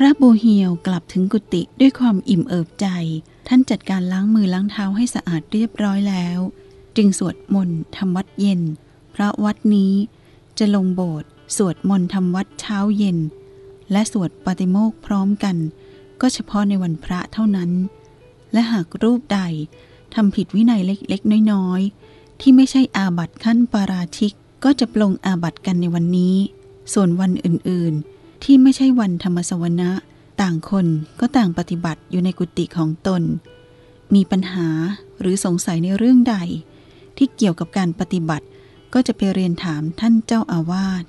พระโบเฮียวกลับถึงกุฏิด้วยความอิ่มเอิบใจ ท่านจัดการล้างมือล้างเท้าให้สะอาดเรียบร้อยแล้ว จึงสวดมนต์ทำวัดเย็น เพราะวัดนี้จะลงโบสถ์สวดมนต์ทำวัดเช้าเย็น และสวดปาติโมกพร้อมกัน ก็เฉพาะในวันพระเท่านั้น และหากรูปใดทำผิดวินัยเล็กๆ น้อยๆ ที่ไม่ใช่อาบัติขั้นปาราชิกก็จะปลงอาบัติกันในวันนี้ ส่วนวันอื่นๆ ที่ไม่ใช่วันธรรมสวนะ ต่างคนก็ต่างปฏิบัติอยู่ในกุฏิของตน มีปัญหาหรือสงสัยในเรื่องใด ที่เกี่ยวกับการปฏิบัติ ก็จะไปเรียนถามท่านเจ้าอาวาส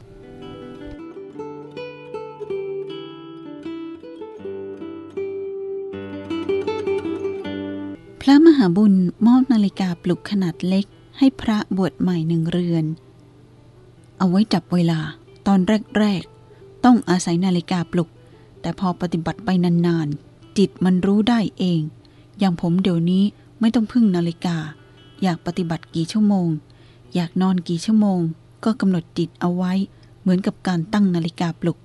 พระมหาบุญมอบนาฬิกาปลุกขนาดเล็ก ให้พระบวชใหม่หนึ่งเรือน เอาไว้จับเวลาตอนแรกๆ ต้องอาศัยนาฬิกาปลุก แต่พอปฏิบัติไปนานๆ จิตมันรู้ได้เอง อย่างผมเดี๋ยวนี้ไม่ต้องพึ่งนาฬิกา อยากปฏิบัติกี่ชั่วโมง อยากนอนกี่ชั่วโมง ก็กำหนดจิตเอาไว้ เหมือนกับการตั้งนาฬิกาปลุก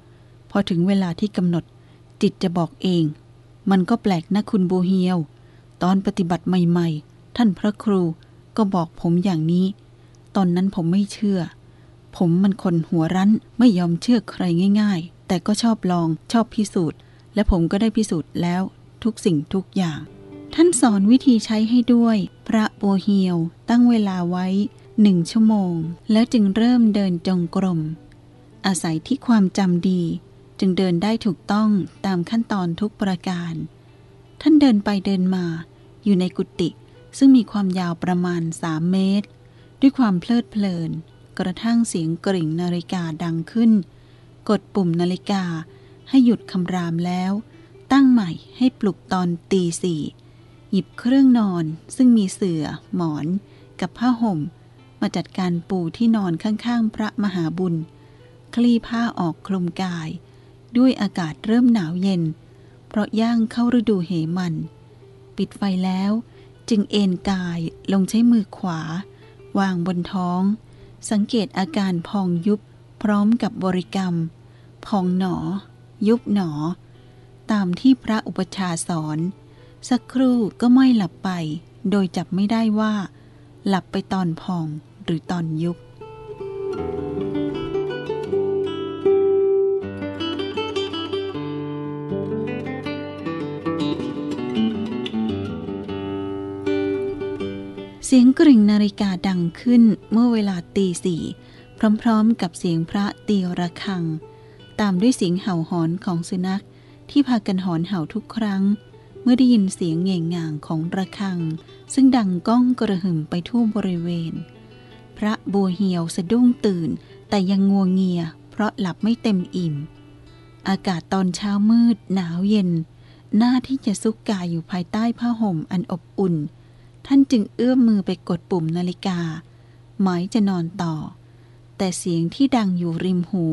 พอถึงเวลาที่กำหนด จิตจะบอกเอง มันก็แปลกนะคุณโบเฮียว ตอนปฏิบัติใหม่ ๆ ท่านพระครูก็บอกผมอย่างนี้ ตอนนั้นผมไม่เชื่อ ผมมันคนหัวรั้นไม่ยอมเชื่อใครง่าย ๆ แต่ก็ชอบลองชอบพิสูจน์ และผมก็ได้พิสูจน์แล้วทุกสิ่งทุกอย่าง ท่านสอนวิธีใช้ให้ด้วย พระโบเฮียวตั้งเวลาไว้หนึ่งชั่วโมง แล้วจึงเริ่มเดินจงกรม อาศัยที่ความจำดี จึงเดินได้ถูกต้องตามขั้นตอนทุกประการ ท่านเดินไปเดินมา อยู่ในกุฏิซึ่งมีความยาวประมาณสามเมตร ด้วยความเพลิดเพลิน กระทั่งเสียงกริ่งนาฬิกาดังขึ้น กดปุ่มนาฬิกาให้หยุดคำรามแล้ว ตั้งใหม่ให้ปลุกตอนตีสี่หยิบเครื่องนอนซึ่งมีเสื่อ หมอน กับผ้าห่ม มาจัดการปูที่นอนข้างๆ พระมหาบุญ คลี่ผ้าออกคลุมกาย ด้วยอากาศเริ่มหนาวเย็น เพราะย่างเข้าฤดูเหมัน ปิดไฟแล้ว จึงเอนกายลงใช้มือขวา วางบนท้อง สังเกตอาการพองยุบพร้อมกับบริกรรม พองหนอ ยุบหนอ ตามที่พระอุปชาสอน สักครู่ก็ไม่หลับไป โดยจับไม่ได้ว่า หลับไปตอนพองหรือตอนยุบเสียงกริ่งนาฬิกาดังขึ้นเมื่อเวลาตีสี่พร้อมๆ กับเสียงพระตีระฆัง ตามด้วยเสียงเห่าหอนของสุนัขที่พากันหอนเห่าทุกครั้ง เมื่อได้ยินเสียงเง่งง่างของระฆัง ซึ่งดังก้องกระหึ่มไปทั่วบริเวณ พระบัวเหียวสะดุ้งตื่น แต่ยังงัวเงีย เพราะหลับไม่เต็มอิ่ม อากาศตอนเช้ามืดหนาวเย็น หน้าที่จะซุกกายอยู่ภายใต้ผ้าห่มอันอบอุ่น ท่านจึงเอื้อมมือไปกดปุ่มนาฬิกา หมายจะนอนต่อ แต่เสียงที่ดังอยู่ริมหู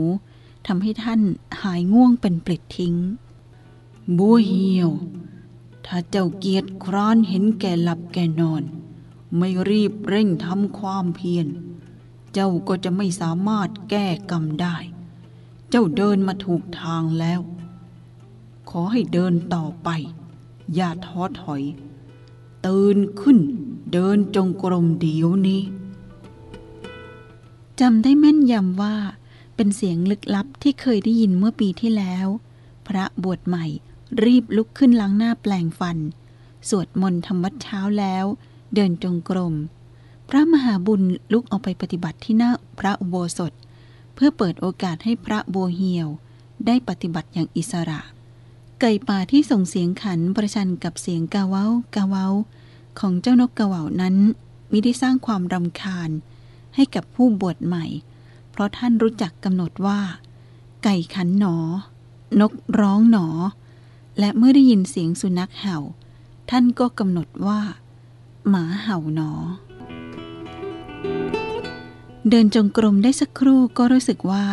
ทำให้ท่านหายง่วงเป็นปลิดทิ้ง บัวเหียว ถ้าเจ้าเกียรติคร้านเห็นแก่หลับแก่นอน ไม่รีบเร่งทำความเพียร เจ้าก็จะไม่สามารถแก้กรรมได้ เจ้าเดินมาถูกทางแล้ว ขอให้เดินต่อไป อย่าท้อถอย ตื่นขึ้น เดินจงกรมเดี๋ยวนี้จำได้แม่นยำว่า เป็นเสียงลึกลับที่เคยได้ยินเมื่อปีที่แล้ว พระบวชใหม่รีบลุกขึ้นล้างหน้าแปลงฟัน สวดมนต์ทำวัดเช้าแล้ว เดินจงกรม พระมหาบุญลุกออกไปปฏิบัติที่หน้าพระอุโบสถ เพื่อเปิดโอกาสให้พระโบวเฮียว ได้ปฏิบัติอย่างอิสระ ไก่ป่าที่ส่งเสียงขันประชันกับเสียงกาเว้ากาเว้า ของเจ้านกกระเว่านั้นมิได้สร้างความรำคาญ ให้กับผู้บวชใหม่ เพราะท่านรู้จักกำหนดว่า ไก่ขันหนอ นกร้องหนอ และเมื่อได้ยินเสียงสุนัขเห่า ท่านก็กำหนดว่า หมาเห่าหนอ เดินจงกรมได้สักครู่ก็รู้สึกว่า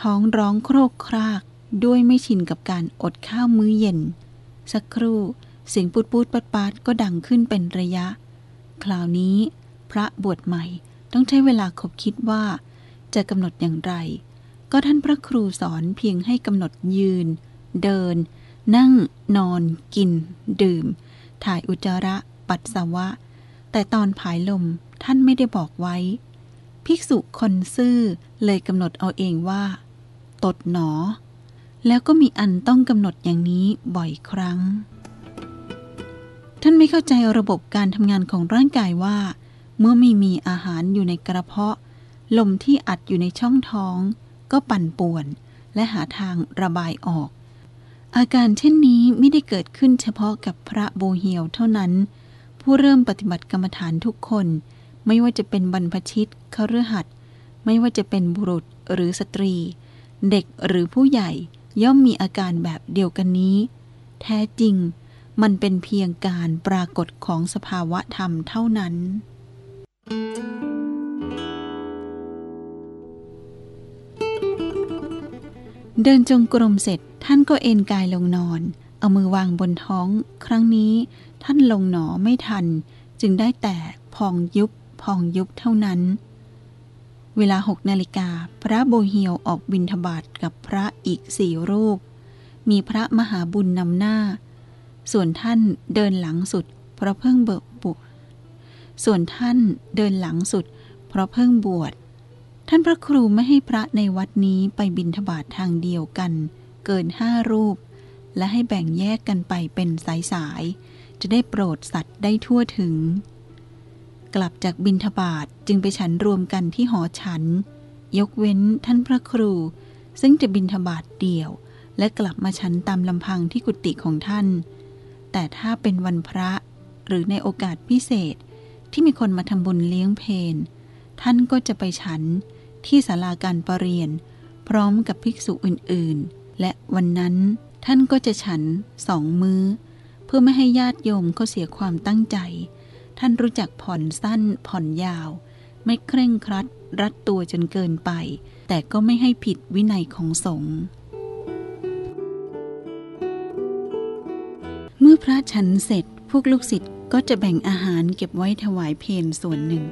ท้องร้องโครกคราก ด้วยไม่ชินกับการอดข้าวมื้อเย็น สักครู่เสียงปูดปูดปัดปัดก็ดังขึ้นเป็นระยะ คราวนี้ พระบวชใหม่ต้องใช้เวลาคบคิดว่า จะกำหนดอย่างไร ก็ท่านพระครูสอนเพียงให้กำหนดยืน เดิน นั่ง นอน กิน ดื่ม ถ่ายอุจจาระ ปัสสาวะ แต่ตอนผายลมท่านไม่ได้บอกไว้ ภิกษุคนซื่อเลยกำหนดเอาเองว่า ตดหนอ แล้วก็มีอันต้องกำหนดอย่างนี้บ่อยครั้ง ท่านไม่เข้าใจระบบการทำงานของร่างกายว่า เมื่อไม่มีอาหารอยู่ในกระเพาะ ลมที่อัดอยู่ในช่องท้อง ก็ปั่นป่วน และหาทางระบายออก อาการเช่นนี้ไม่ได้เกิดขึ้นเฉพาะกับพระโบเฮียวเท่านั้น ผู้เริ่มปฏิบัติกรรมฐานทุกคน ไม่ว่าจะเป็นบรรพชิตคฤหัสถ์ไม่ว่าจะเป็นบุรุษหรือสตรี เด็กหรือผู้ใหญ่ ย่อมมีอาการแบบเดียวกันนี้ แท้จริงมันเป็นเพียงการปรากฏของสภาวะธรรมเท่านั้น เดินจงกรมเสร็จท่านก็เอนกายลงนอน เอามือวางบนท้อง ครั้งนี้ท่านลงหนอไม่ทัน จึงได้แต่พองยุบพองยุบเท่านั้น เวลาหกนาฬิกา พระโบเฮียวออกบินทบาทกับพระอีกสี่รูป มีพระมหาบุญนำหน้า ส่วนท่านเดินหลังสุด เพราะเพิ่งเบิกบุส่วนท่านเดินหลังสุด เพราะเพิ่งบวช ท่านพระครูไม่ให้พระในวัดนี้ไปบินทบาททางเดียวกัน เกินห้ารูป และให้แบ่งแยกกันไปเป็นสายๆจะได้โปรดสัตว์ได้ทั่วถึง กลับจากบินทบาทจึงไปฉันรวมกันที่หอฉัน ยกเว้นท่านพระครู ซึ่งจะบินทบาทเดี่ยว และกลับมาฉันตามลำพังที่กุฏิของท่าน แต่ถ้าเป็นวันพระหรือในโอกาสพิเศษที่มีคนมาทำบุญเลี้ยงเพนท่านก็จะไปฉันที่ศาลาการประเรียน พร้อมกับภิกษุอื่นๆ และวันนั้นท่านก็จะฉันสองมือ้อ เพื่อไม่ให้ญาติโยมเขาเสียความตั้งใจ ท่านรู้จักผ่อนสั้นผ่อนยาว ไม่เคร่งครัด รัดตัวจนเกินไป แต่ก็ไม่ให้ผิดวินัยของสงฆ์เมื่อพระฉันเสร็จพวกลูกศิษย์ก็จะแบ่งอาหารเก็บไว้ถวายเพนส่วนหนึ่ง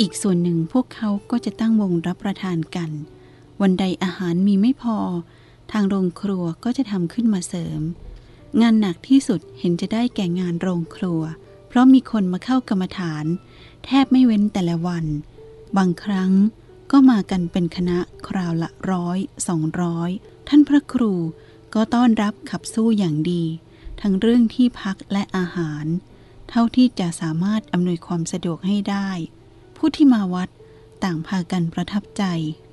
อีกส่วนหนึ่งพวกเขาก็จะตั้งวงรับประทานกัน วันใดอาหารมีไม่พอ ทางโรงครัวก็จะทำขึ้นมาเสริม งานหนักที่สุดเห็นจะได้แก่งานโรงครัว เพราะมีคนมาเข้ากรรมฐาน แทบไม่เว้นแต่ละวัน บางครั้งก็มากันเป็นคณะคราวละร้อยสองร้อยท่านพระครูก็ต้อนรับขับสู้อย่างดี ทั้งเรื่องที่พักและอาหาร เท่าที่จะสามารถอำนวยความสะดวกให้ได้ ผู้ที่มาวัดต่างพากันประทับใจ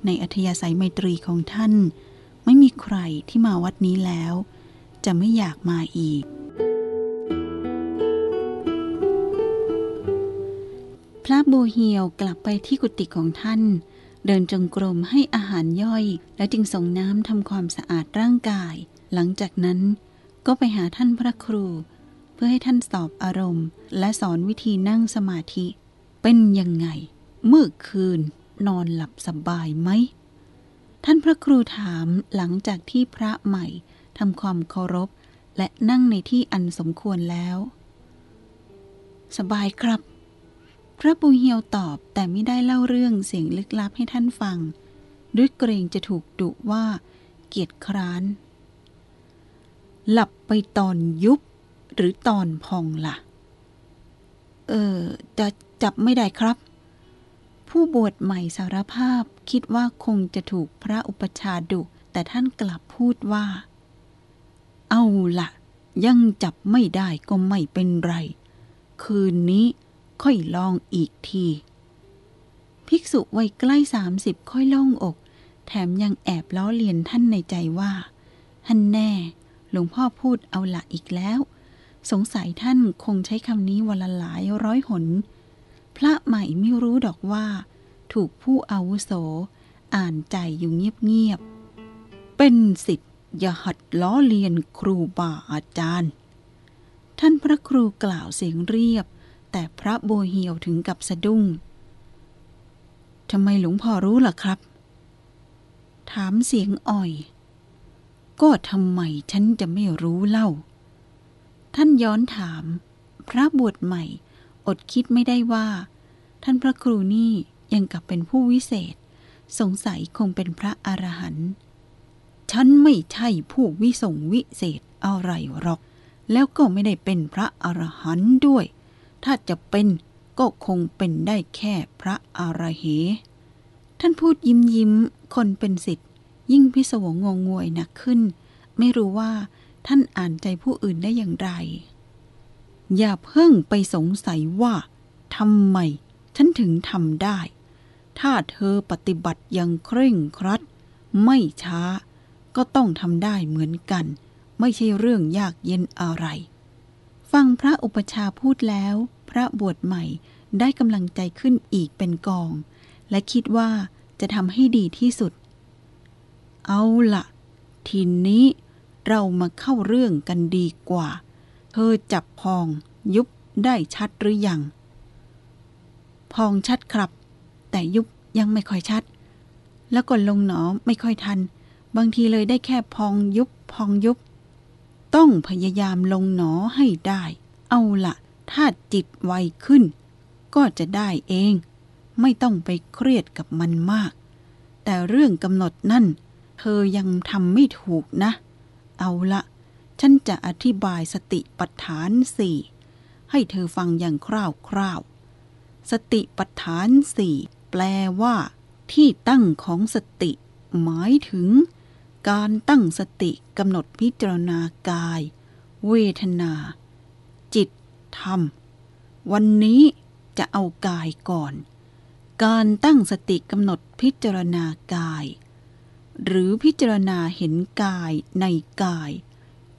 ในอัธยาศัยไมตรีของท่าน ไม่มีใครที่มาวัดนี้แล้ว จะไม่อยากมาอีก พระโบเฮียวกลับไปที่กุฏิของท่าน เดินจงกรมให้อาหารย่อย แล้วจึงส่งน้ำทำความสะอาดร่างกาย หลังจากนั้นก็ไปหาท่านพระครู เพื่อให้ท่านสอบอารมณ์ และสอนวิธีนั่งสมาธิ เป็นยังไง เมื่อคืนนอนหลับสบายไหม ท่านพระครูถามหลังจากที่พระใหม่ทำความเคารพ และนั่งในที่อันสมควรแล้ว สบายครับ พระปูเฮียวตอบแต่ไม่ได้เล่าเรื่องเสียงลึกลับให้ท่านฟัง ด้วยเกรงจะถูกดุว่า เกียจคร้าน หลับไปตอนยุบหรือตอนพองละ่ะ เออ จะจับไม่ได้ครับ ผู้บวชใหม่สารภาพคิดว่าคงจะถูกพระอุปชาดุ แต่ท่านกลับพูดว่า เอาล่ะ ยังจับไม่ได้ก็ไม่เป็นไร คืนนี้ ค่อยลองอีกที ภิกษุวัยใกล้สามสิบค่อยโล่งอก แถมยังแอบล้อเลียนท่านในใจว่าท่านแน่หลวงพ่อพูดเอาละอีกแล้ว สงสัยท่านคงใช้คำนี้วันละหลายร้อยหน พระใหม่ไม่รู้ดอกว่า ถูกผู้อาวุโส อ่านใจอยู่เงียบๆเป็นสิทธิ์อย่าหัดล้อเลียนครูบาอาจารย์ ท่านพระครูกล่าวเสียงเรียบ แต่พระโบเฮียวถึงกับสะดุ้งทำไมหลวงพ่อรู้ล่ะครับ ถามเสียงอ่อย ก็ทำไมฉันจะไม่รู้เล่า ท่านย้อนถาม พระบวชใหม่ อดคิดไม่ได้ว่า ท่านพระครูนี่ยังกับเป็นผู้วิเศษ สงสัยคงเป็นพระอรหันต์ฉันไม่ใช่ผู้วิสงวิเศษอะไรหรอก แล้วก็ไม่ได้เป็นพระอรหันต์ด้วย ถ้าจะเป็นก็คงเป็นได้แค่พระอรเหท่านพูดยิ้มยิ้มคนเป็นสิทธิ์ ยิ่งพิศวงงงงวยหนักขึ้น ไม่รู้ว่าท่านอ่านใจผู้อื่นได้อย่างไร อย่าเพิ่งไปสงสัยว่าทำไมฉันถึงทำได้ ถ้าเธอปฏิบัติอย่างเคร่งครัด ไม่ช้า ก็ต้องทำได้เหมือนกัน ไม่ใช่เรื่องยากเย็นอะไร ฟังพระอุปชาพูดแล้ว พระบวชใหม่ได้กำลังใจขึ้นอีกเป็นกอง และคิดว่าจะทำให้ดีที่สุด เอาละทีนี้เรามาเข้าเรื่องกันดีกว่า เธอจับพองยุบได้ชัดหรือยัง พองชัดครับ แต่ยุบยังไม่ค่อยชัด แล้วกดลงหนอไม่ค่อยทัน บางทีเลยได้แค่พองยุบพองยุบ ต้องพยายามลงหนอให้ได้ เอาละถ้าจิตไวขึ้น ก็จะได้เอง ไม่ต้องไปเครียดกับมันมาก แต่เรื่องกำหนดนั่น เธอยังทำไม่ถูกนะ เอาละฉันจะอธิบายสติปัฏฐานสี่ให้เธอฟังอย่างคร่าวๆ สติปัฏฐานสี่แปลว่า ที่ตั้งของสติ หมายถึง การตั้งสติกำหนดพิจารณากาย เวทนา จิต ธรรม วันนี้จะเอากายก่อน การตั้งสติกำหนดพิจารณากาย หรือพิจารณาเห็นกายในกาย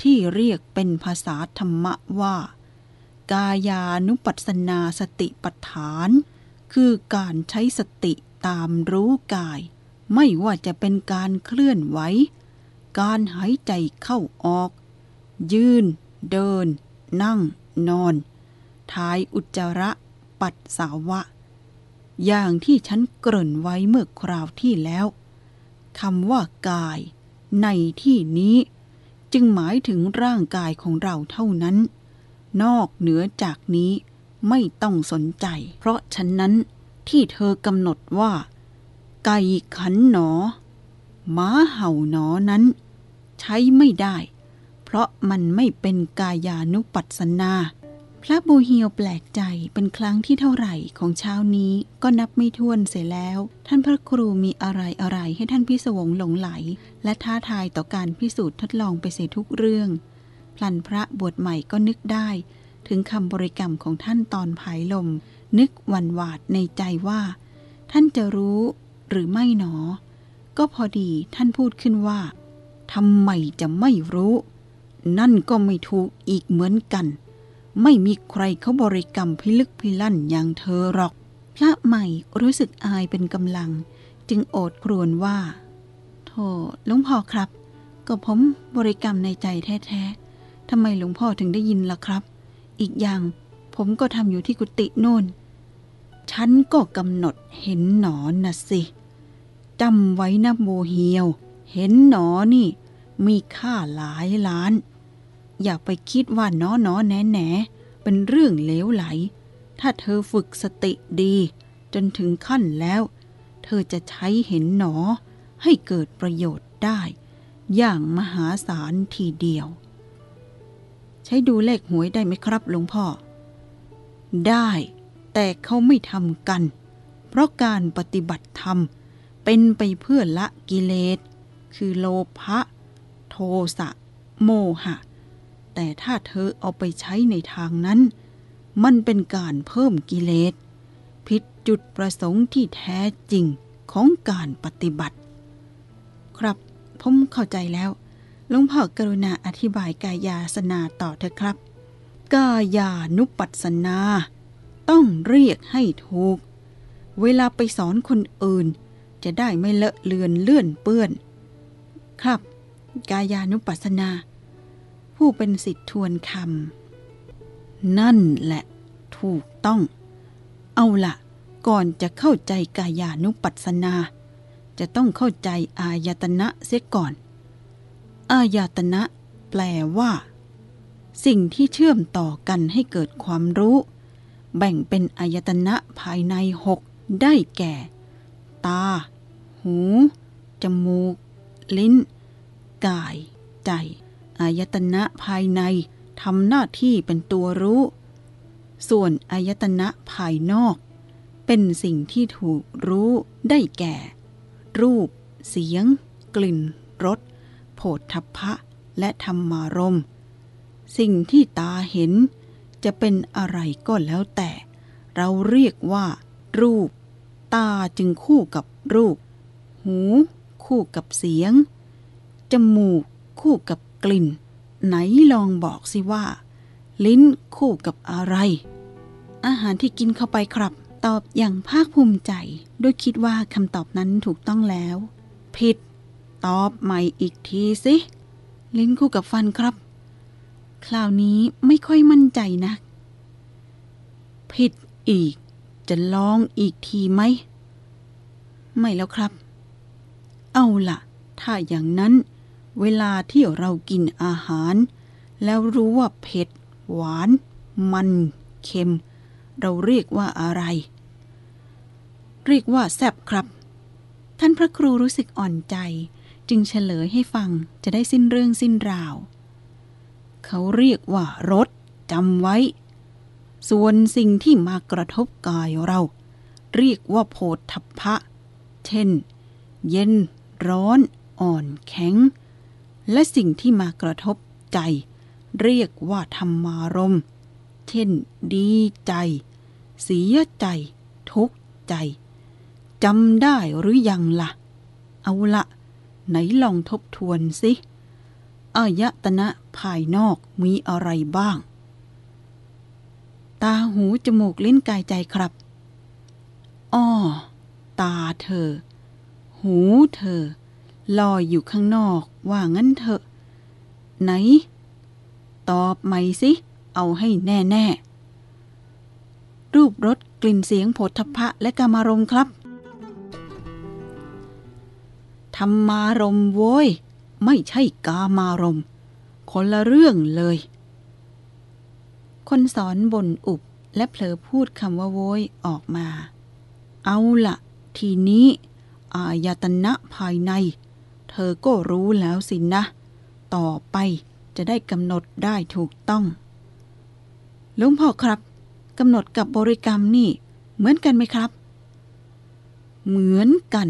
ที่เรียกเป็นภาษาธรรมะว่า กายานุปัสสนาสติปัฏฐาน คือการใช้สติตามรู้กาย ไม่ว่าจะเป็นการเคลื่อนไหว การหายใจเข้าออก ยืน เดิน นั่ง นอนทายอุจจาระ ปัสสาวะ อย่างที่ฉันเกริ่นไว้เมื่อคราวที่แล้วคำว่ากาย ในที่นี้ จึงหมายถึงร่างกายของเราเท่านั้น นอกเหนือจากนี้ไม่ต้องสนใจ เพราะฉะนั้นที่เธอกำหนดว่า ไก่ขันหนอม้าเห่าหนอนั้น ใช้ไม่ได้ เพราะมันไม่เป็นกายานุปัสสนา พระบูเฮียวแปลกใจเป็นครั้งที่เท่าไหร่ของเช้านี้ก็นับไม่ถ้วนเสียแล้ว ท่านพระครูมีอะไรอะไรให้ท่านพิศวงหลงไหล และท้าทายต่อการพิสูจน์ทดลองไปเสียทุกเรื่อง พลันพระบวชใหม่ก็นึกได้ ถึงคำบริกรรมของท่านตอนผายลม นึกหวันหวาดในใจว่า ท่านจะรู้ หรือไม่หนอ ก็พอดีท่านพูดขึ้นว่าทำไมจะไม่รู้ นั่นก็ไม่ถูกอีกเหมือนกัน ไม่มีใครเขาบริกรรมพิลึกพิลั่นอย่างเธอหรอก พระใหม่รู้สึกอายเป็นกำลัง จึงโอดครวญว่าโธ่หลวงพ่อครับ ก็ผมบริกรรมในใจแท้ๆทำไมหลวงพ่อถึงได้ยินล่ะครับ อีกอย่างผมก็ทำอยู่ที่กุฏิโน่นฉันก็กำหนดเห็นหนอนนะสิ จำไว้นะโมเฮียว เห็นหนอนี่ มีค่าหลายล้าน อย่าไปคิดว่าน้อน้อแหนแหนเป็นเรื่องเลวไหล ถ้าเธอฝึกสติดี จนถึงขั้นแล้ว เธอจะใช้เห็นหนอ ให้เกิดประโยชน์ได้ อย่างมหาศาลทีเดียว ใช้ดูเลขหวยได้ไหมครับหลวงพ่อ ได้ แต่เขาไม่ทำกัน เพราะการปฏิบัติธรรมเเป็นไปเพื่อละกิเลส คือโลภะโทสะ โมหะ แต่ถ้าเธอเอาไปใช้ในทางนั้น มันเป็นการเพิ่มกิเลส ผิดจุดประสงค์ที่แท้จริงของการปฏิบัติ ครับ ผมเข้าใจแล้วหลวงพ่อกรุณาอธิบายกายาสนาต่อเถอะครับ กายานุปัสสนา ต้องเรียกให้ถูก เวลาไปสอนคนอื่น จะได้ไม่เลอะเลือนเลื่อนเปื้อน ครับ กายานุปัสสนา ผู้เป็นสิทธิทวนคำนั่นแหละถูกต้อง เอาละก่อนจะเข้าใจกายานุปัสสนา จะต้องเข้าใจอายตนะเสียก่อน อายตนะแปลว่า สิ่งที่เชื่อมต่อกันให้เกิดความรู้ แบ่งเป็นอายตนะภายในหกได้แก่ ตา หู จมูก ลิ้น กาย ใจ อายตนะภายในทำหน้าที่เป็นตัวรู้ ส่วนอายตนะภายนอก เป็นสิ่งที่ถูกรู้ได้แก่ รูป เสียง กลิ่น รสโผฏฐัพพะ และธรรมารม สิ่งที่ตาเห็นจะเป็นอะไรก็แล้วแต่ เราเรียกว่า รูป ตาจึงคู่กับรูป หู คู่กับเสียง จมูก คู่กับกลิ่น ไหนลองบอกสิว่า ลิ้นคู่กับอะไร อาหารที่กินเข้าไปครับ ตอบอย่างภาคภูมิใจโดยคิดว่าคำตอบนั้นถูกต้องแล้ว ผิด ตอบใหม่อีกทีสิ ลิ้นคู่กับฟันครับ คราวนี้ไม่ค่อยมั่นใจนะ ผิดอีก จะลองอีกทีไหม ไม่แล้วครับ เอาล่ะ ถ้าอย่างนั้น เวลาที่เรากินอาหาร แล้วรู้ว่าเผ็ด หวาน มัน เค็ม เราเรียกว่าอะไร เรียกว่าแซบครับ ท่านพระครูรู้สึกอ่อนใจ จึงเฉลยให้ฟังจะได้สิ้นเรื่องสิ้นราว เขาเรียกว่ารสจำไว้ ส่วนสิ่งที่มากระทบกายเรา เรียกว่าโพธพะ เช่น เย็น ร้อน อ่อนแข็ง และสิ่งที่มากระทบใจ เรียกว่าธรรมารม เช่น ดีใจ เสียใจ ทุกข์ใจจำได้หรือยังละ่ะ เอาละไหนลองทบทวนสิอายตนะภายนอกมีอะไรบ้าง ตาหู จมูก ลิ้นกายใจครับอ้อตาเธอ หูเธอ ลอยอยู่ข้างนอกว่างั้นเถอะ ไหน ตอบใหม่สิ เอาให้แน่ๆรูปรสกลิ่นเสียงโผฏฐัพะและกามารมครับ ธรรมารมโว้ย ไม่ใช่กามารม คนละเรื่องเลย คนสอนบ่นอุบและเผลอพูดคำว่าโว้ยออกมา เอาละทีนี้ อายตนะภายใน เธอก็รู้แล้วสินะ ต่อไปจะได้กำหนดได้ถูกต้องลวงพ่อครับกำหนดกับบริกรรมนี่ เหมือนกันไหมครับ เหมือนกัน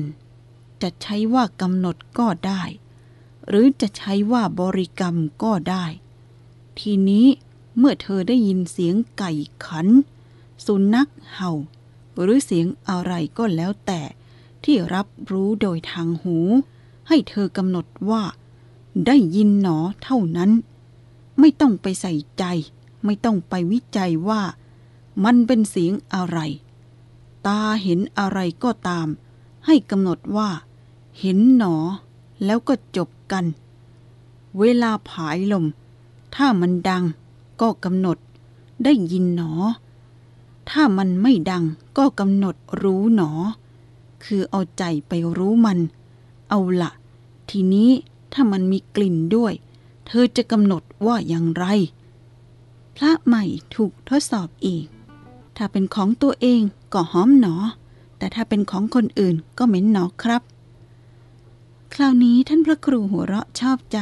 จะใช้ว่ากำหนดก็ได้ หรือจะใช้ว่าบริกรรมก็ได้ ทีนี้ เมื่อเธอได้ยินเสียงไก่ขัน สุนัขเห่า หรือเสียงอะไรก็แล้วแต่ที่รับรู้โดยทางหู ให้เธอกำหนดว่า ได้ยินหนอเท่านั้น ไม่ต้องไปใส่ใจ ไม่ต้องไปวิจัยว่า มันเป็นเสียงอะไร ตาเห็นอะไรก็ตาม ให้กำหนดว่า เห็นหนอ แล้วก็จบกัน เวลาผายลม ถ้ามันดัง ก็กำหนด ได้ยินหนอ ถ้ามันไม่ดังก็กำหนดรู้หนอ คือเอาใจไปรู้มัน เอาละทีนี้ถ้ามันมีกลิ่นด้วย เธอจะกำหนดว่าอย่างไร พระใหม่ถูกทดสอบอีก ถ้าเป็นของตัวเองก็หอมหนอ แต่ถ้าเป็นของคนอื่นก็เหม็นหนอครับ คราวนี้ท่านพระครูหัวเราะชอบใจ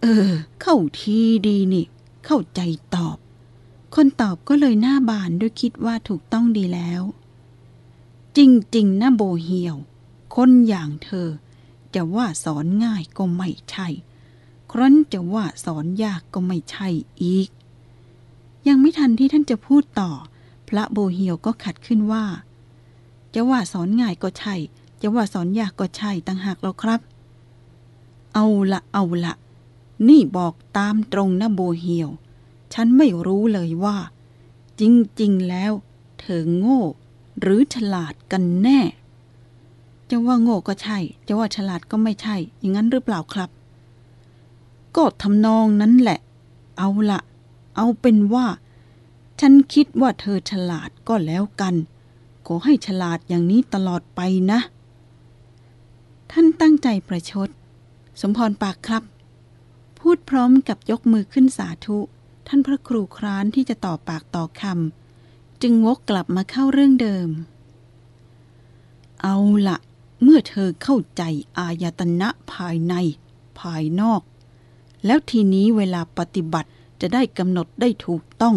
เออ เข้าทีดีนี่ เข้าใจตอบ คนตอบก็เลยหน้าบานด้วยคิดว่าถูกต้องดีแล้ว จริงๆนะโบเหียว คนอย่างเธอ จะว่าสอนง่ายก็ไม่ใช่ ครั้นจะว่าสอนยากก็ไม่ใช่อีก ยังไม่ทันที่ท่านจะพูดต่อ พระโบเหียวก็ขัดขึ้นว่า จะว่าสอนง่ายก็ใช่ จะว่าสอนยากก็ใช่ต่างหากแล้วครับ เอาละเอาละ นี่บอกตามตรงนะโบเหียว ฉันไม่รู้เลยว่า จริง ๆ แล้ว เธอโง่ หรือฉลาดกันแน่ จะว่าโง่ก็ใช่ จะว่าฉลาดก็ไม่ใช่ อย่างนั้นหรือเปล่าครับ ก็ทำนองนั้นแหละ เอาละเอาเป็นว่า ฉันคิดว่าเธอฉลาดก็แล้วกันขอให้ฉลาดอย่างนี้ตลอดไปนะ ท่านตั้งใจประชด สมพรปากครับ พูดพร้อมกับยกมือขึ้นสาธุ ท่านพระครูคร้านที่จะต่อปากต่อคำจึงวกกลับมาเข้าเรื่องเดิม เอาละเมื่อเธอเข้าใจอายตนะภายในภภายนอก แล้วทีนี้เวลาปฏิบัติจะได้กำหนดได้ถูกต้อง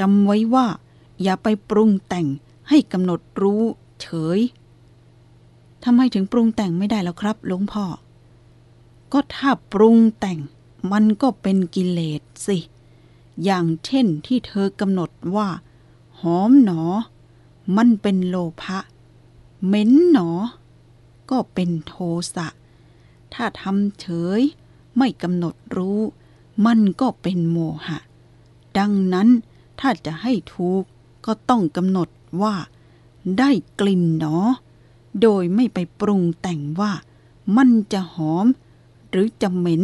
จำไว้ว่า อย่าไปปรุงแต่งให้กำหนดรู้เฉยทำไมถึงปรุงแต่งไม่ได้แล้วครับหลวงพ่อ ก็ถ้าปรุงแต่ง มันก็เป็นกิเลสสิ อย่างเช่นที่เธอกำหนดว่า หอมหนอ มันเป็นโลภะเหม็นหนอ ก็เป็นโทสะ ถ้าทำเฉย ไม่กำหนดรู้ มันก็เป็นโมหะ ดังนั้นถ้าจะให้ถูกก็ต้องกำหนดว่า ได้กลิ่นหนอ โดยไม่ไปปรุงแต่งว่า มันจะหอม หรือจะเหม็น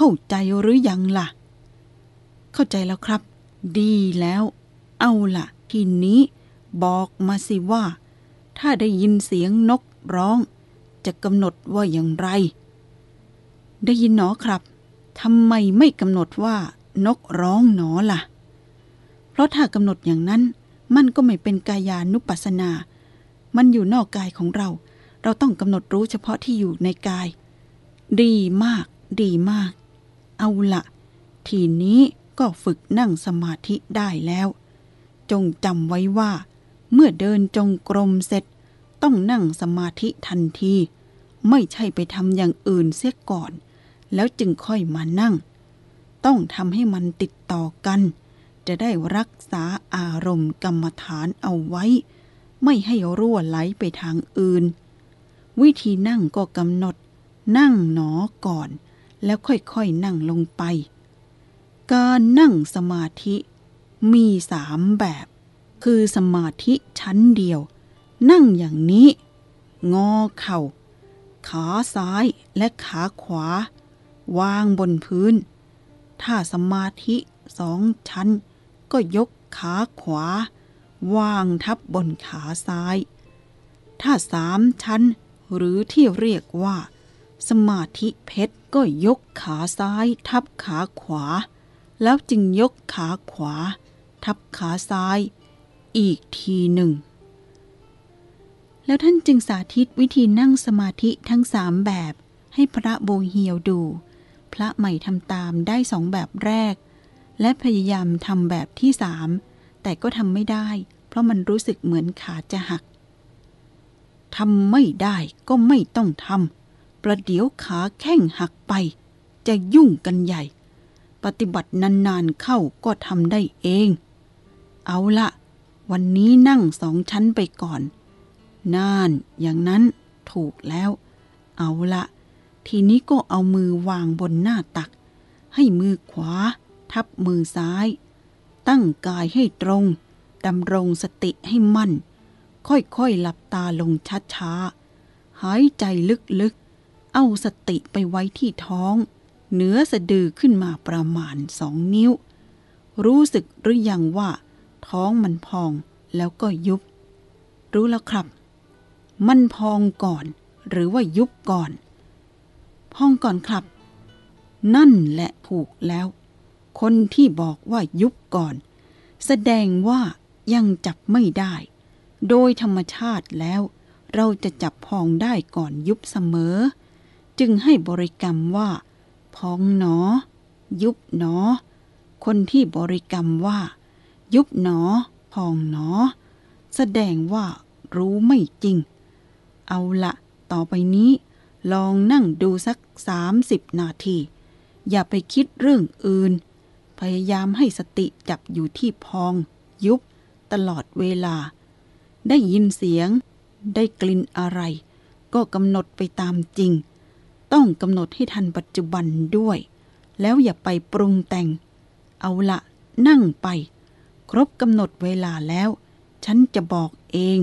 เข้าใจหรือยังล่ะ เข้าใจแล้วครับ ดีแล้ว เอาล่ะ ทีนี้บอกมาสิว่า ถ้าได้ยินเสียงนกร้อง จะกำหนดว่าอย่างไร ได้ยินหนอครับทำไมไม่กำหนดว่า นกร้องหนอล่ะ เพราะถ้ากำหนดอย่างนั้น มันก็ไม่เป็นกายานุปัสสนา มันอยู่นอกกายของเรา เราต้องกำหนดรู้เฉพาะที่อยู่ในกาย ดีมาก ดีมาก เอาละทีนี้ก็ฝึกนั่งสมาธิได้แล้ว จงจำไว้ว่า เมื่อเดินจงกรมเสร็จ ต้องนั่งสมาธิทันที ไม่ใช่ไปทำอย่างอื่นเสียก่อน แล้วจึงค่อยมานั่ง ต้องทำให้มันติดต่อกัน จะได้รักษาอารมณ์กรรมฐานเอาไว้ ไม่ให้รั่วไหลไปทางอื่น วิธีนั่งก็กำหนด นั่งหนอก่อน แล้วค่อยๆนั่งลงไป การนั่งสมาธิมีสามแบบ คือสมาธิชั้นเดียว นั่งอย่างนี้ งอเข่า ขาซ้ายและขาขวา วางบนพื้น ถ้าสมาธิสองชั้น ก็ยกขาขวา วางทับบนขาซ้าย ถ้าสามชั้นหรือที่เรียกว่า สมาธิเพชร ก็ยกขาซ้ายทับขาขวา แล้วจึงยกขาขวา ทับขาซ้าย อีกทีหนึ่ง แล้วท่านจึงสาธิตวิธีนั่งสมาธิทั้งสามแบบ ให้พระโบเฮียวดู พระใหม่ทำตามได้สองแบบแรก และพยายามทำแบบที่สามแต่ก็ทำไม่ได้ เพราะมันรู้สึกเหมือนขาจะหักทำไม่ได้ก็ไม่ต้องทำ ประเดี๋ยวขาแข้งหักไป จะยุ่งกันใหญ่ ปฏิบัตินานๆเข้าก็ทำได้เอง เอาละวันนี้นั่งสองชั้นไปก่อน น่านอย่างนั้นถูกแล้ว เอาละทีนี้ก็เอามือวางบนหน้าตัก ให้มือขวา ทับมือซ้าย ตั้งกายให้ตรงดำรงสติให้มั่น ค่อยๆหลับตาลงช้าๆหายใจลึกๆ เอาสติไปไว้ที่ท้อง เหนือสะดือขึ้นมาประมาณสองนิ้ว รู้สึกหรือยังว่า ท้องมันพองแล้วก็ยุบ รู้แล้วครับ มันพองก่อน หรือว่ายุบก่อน พองก่อนครับ นั่นแหละถูกแล้ว คนที่บอกว่ายุบก่อน แสดงว่ายังจับไม่ได้ โดยธรรมชาติแล้วเราจะจับพองได้ก่อนยุบเสมอ จึงให้บริกรรมว่าพองหนอ ยุบหนอ คนที่บริกรรมว่า ยุบหนอ พองหนอ แสดงว่ารู้ไม่จริง เอาละต่อไปนี้ ลองนั่งดูสักสามสิบนาที อย่าไปคิดเรื่องอื่น พยายามให้สติจับอยู่ที่พอง ยุบ ตลอดเวลา ได้ยินเสียง ได้กลิ่นอะไร ก็กำหนดไปตามจริง ต้องกำหนดให้ทันปัจจุบันด้วย แล้วอย่าไปปรุงแต่ง เอาละนั่งไป ครบกำหนดเวลาแล้ว ฉันจะบอกเอง